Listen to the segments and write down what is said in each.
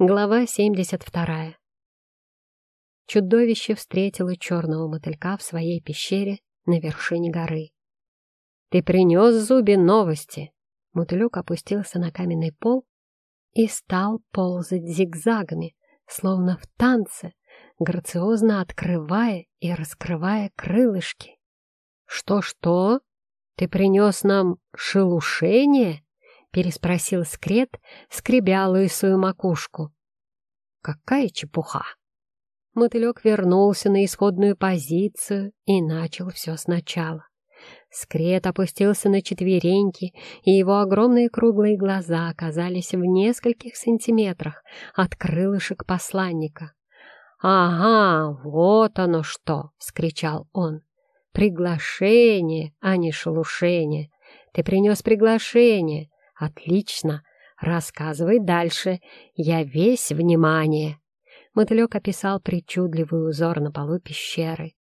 Глава 72. Чудовище встретило черного мотылька в своей пещере на вершине горы. «Ты принес Зубе новости!» Мотылек опустился на каменный пол и стал ползать зигзагами, словно в танце, грациозно открывая и раскрывая крылышки. «Что-что? Ты принес нам шелушение?» — переспросил скрет, скребя лысую макушку. «Какая чепуха!» Мотылек вернулся на исходную позицию и начал все сначала. Скрет опустился на четвереньки, и его огромные круглые глаза оказались в нескольких сантиметрах от крылышек посланника. «Ага, вот оно что!» — вскричал он. «Приглашение, а не шелушение! Ты принес приглашение! «Отлично! Рассказывай дальше. Я весь внимание!» Мотылек описал причудливый узор на полу пещеры.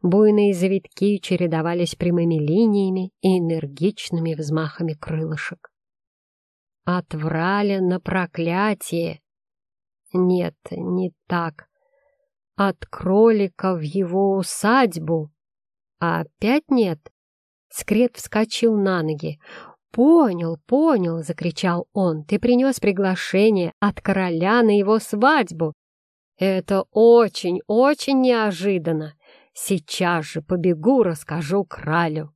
Буйные завитки чередовались прямыми линиями и энергичными взмахами крылышек. От враля на проклятие. Нет, не так. От кролика в его усадьбу. Опять нет. Скрет вскочил на ноги. «Понял, понял!» — закричал он. «Ты принес приглашение от короля на его свадьбу!» «Это очень, очень неожиданно! Сейчас же побегу, расскажу кралю!»